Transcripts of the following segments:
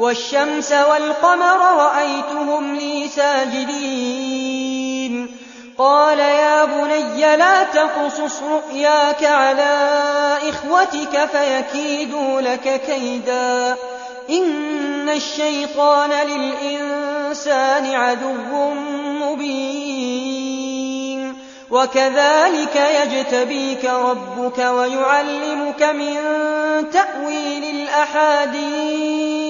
والشمس والقمر رأيتهم لي ساجدين. قال يا بني لا تقصص رؤياك على إخوتك فيكيدوا لك كيدا. إن الشيطان للإنسان عدو مبين. وكذلك يجتبيك ربك ويعلمك من تأويل الأحاديث.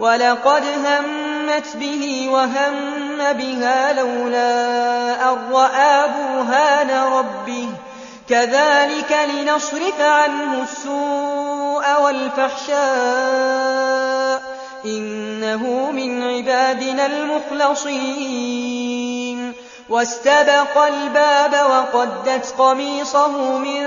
وَلَقَدْ هَمَّتْ بِهِ وَهَمَّ بِهَا لَوْلَا أَن رَّأَىٰ بُرْهَانَ رَبِّهِ. كَذَٰلِكَ لِنَصْرِفَ عَنْهُ السُّوءَ وَالْفَحْشَاءَ ۚ. إِنَّهُ مِنْ عِبَادِنَا الْمُخْلَصِينَ. واستبق الْبَابَ وَقَدَّتْ قَمِيصَهُ مِن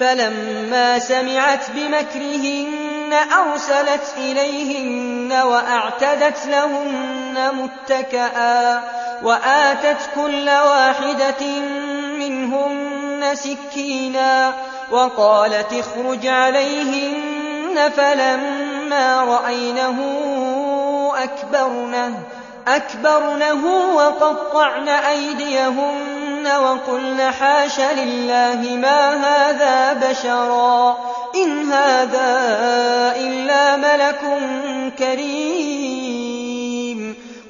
فلما سمعت بمكرهن أرسلت إليهن وأعتدت لهن متكآ وآتت كل واحدة منهن سكينا وقالت اخرج عليهن فلما رأينه أكبرنه, أكبرنه وقطعن أيديهن وقلن حاش لله ما هذا بشرا إن هذا إلا ملك كريم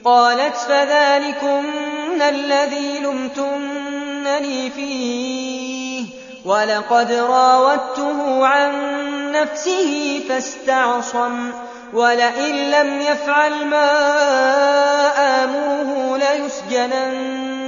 قالت فذلكن الذي لمتنني فيه ولقد راودته عن نفسه فاستعصم ولئن لم يفعل ما آموه ليسجنن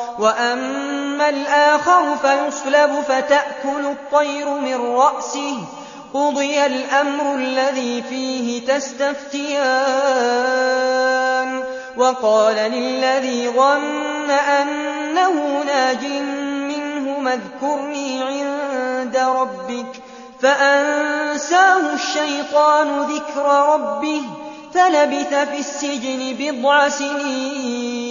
وأما الآخر فيصلب فتأكل الطير من رأسه قضي الأمر الذي فيه تستفتيان وقال للذي ظن أنه ناج منه اذكرني عند ربك فأنساه الشيطان ذكر ربه فلبث في السجن بضع سنين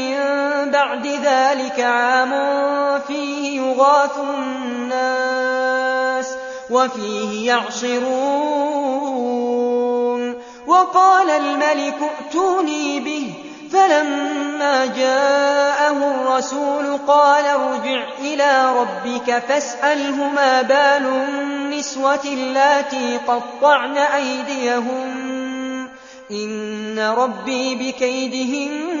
بعد ذلك عام فيه يغاث الناس وفيه يعصرون. وقال الملك ائتوني به. فلما جاءه الرسول قال ارجع إلى ربك فاسأله ما بال النسوة التي قطعن أيديهم إن ربي بكيدهن.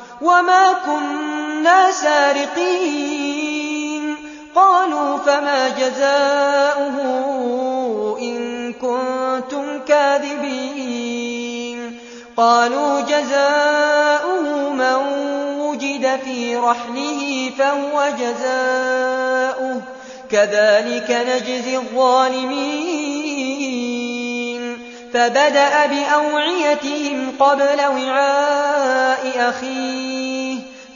وما كنا سارقين قالوا فما جزاؤه إن كنتم كاذبين قالوا جزاؤه من وجد في رحله فهو جزاؤه كذلك نجزي الظالمين فبدأ بأوعيتهم قبل وعاء أخيه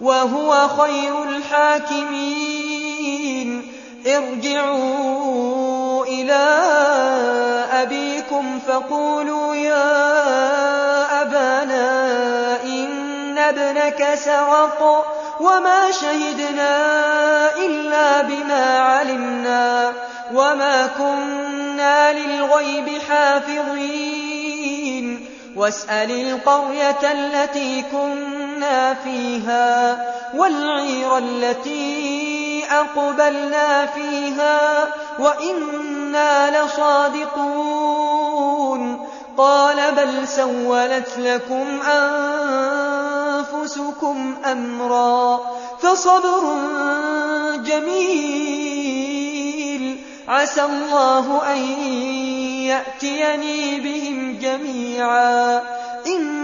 وهو خير الحاكمين ارجعوا إلى أبيكم فقولوا يا أبانا إن ابنك سرق وما شهدنا إلا بما علمنا وما كنا للغيب حافظين واسأل القرية التي كنا فيها والعير التي أقبلنا فيها وإنا لصادقون قال بل سولت لكم أنفسكم أمرا فصبر جميل عسى الله أن يأتيني بهم جميعا إن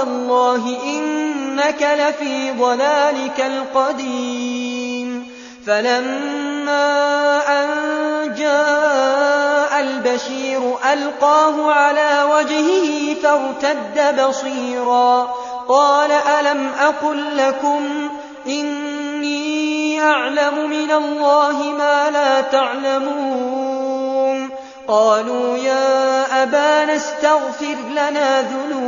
اللَّهِ إِنَّكَ لَفِي ضَلَالِكَ الْقَدِيمِ. فَلَمَّا أَن جَاءَ الْبَشِيرُ أَلْقَاهُ عَلَى وَجْهِهِ فَارْتَدَّ بَصِيرًا. قَالَ أَلَمْ أَقُل لَّكُمْ إِنِّي أَعْلَمُ مِنَ اللَّهِ مَا لَا تَعْلَمُونَ. قَالُوا يَا أَبَانَا اسْتَغْفِرْ لَنَا ذُنُوبَنَا.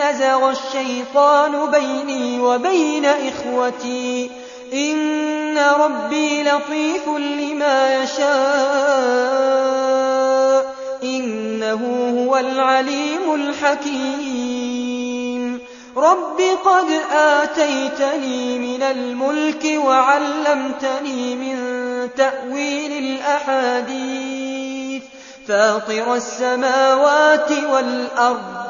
نزغ الشيطان بيني وبين إخوتي. إن ربي لطيف لما يشاء. إنه هو العليم الحكيم. رب قد آتيتني من الملك وعلمتني من تأويل الأحاديث. فاطر السماوات والأرض.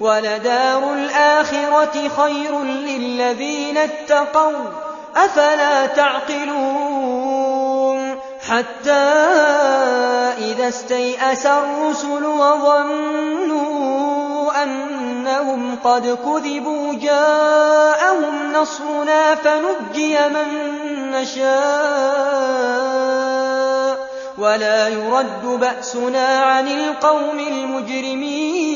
وَلَدَارُ الْآخِرَةِ خَيْرٌ لِّلَّذِينَ اتَّقَوْا أَفَلَا تَعْقِلُونَ حَتَّى إِذَا اسْتَيْأَسَ الرُّسُلُ وَظَنُّوا أَنَّهُمْ قَدْ كُذِبُوا جَاءَهُمْ نَصْرُنَا فَنُجِّيَ مَن نَّشَاءُ وَلَا يُرَدُّ بَأْسُنَا عَنِ الْقَوْمِ الْمُجْرِمِينَ